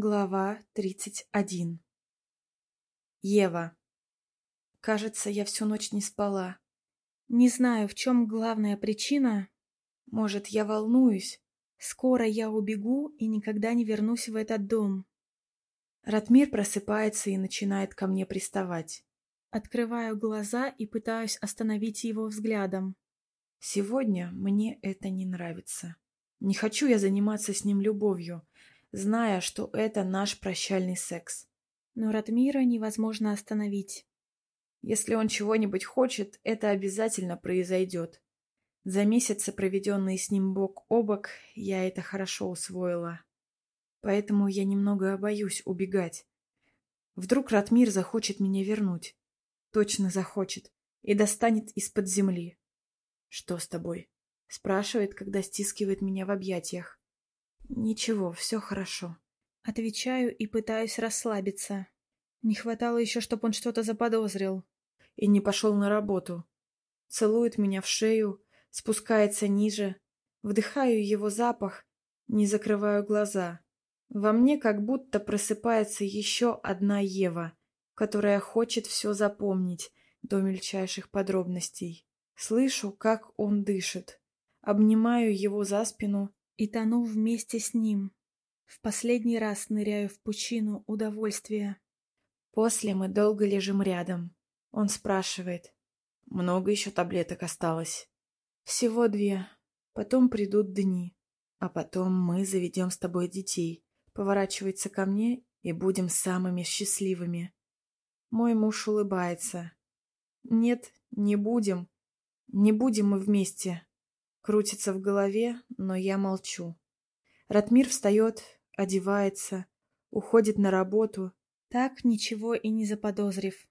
Глава 31 Ева. Кажется, я всю ночь не спала. Не знаю, в чем главная причина. Может, я волнуюсь. Скоро я убегу и никогда не вернусь в этот дом. Ратмир просыпается и начинает ко мне приставать. Открываю глаза и пытаюсь остановить его взглядом. Сегодня мне это не нравится. Не хочу я заниматься с ним любовью, зная, что это наш прощальный секс. Но Ратмира невозможно остановить. Если он чего-нибудь хочет, это обязательно произойдет. За месяцы, проведенные с ним бок о бок, я это хорошо усвоила. Поэтому я немного боюсь убегать. Вдруг Ратмир захочет меня вернуть. Точно захочет. И достанет из-под земли. «Что с тобой?» Спрашивает, когда стискивает меня в объятиях. Ничего, все хорошо. Отвечаю и пытаюсь расслабиться. Не хватало еще, чтобы он что-то заподозрил. И не пошел на работу. Целует меня в шею, спускается ниже. Вдыхаю его запах, не закрываю глаза. Во мне как будто просыпается еще одна Ева, которая хочет все запомнить до мельчайших подробностей. Слышу, как он дышит. Обнимаю его за спину и тону вместе с ним. В последний раз ныряю в пучину удовольствия. После мы долго лежим рядом. Он спрашивает. Много еще таблеток осталось? Всего две. Потом придут дни. А потом мы заведем с тобой детей. Поворачивается ко мне и будем самыми счастливыми. Мой муж улыбается. Нет, не будем. Не будем мы вместе. Крутится в голове, но я молчу. Ратмир встает, одевается, уходит на работу, так ничего и не заподозрив.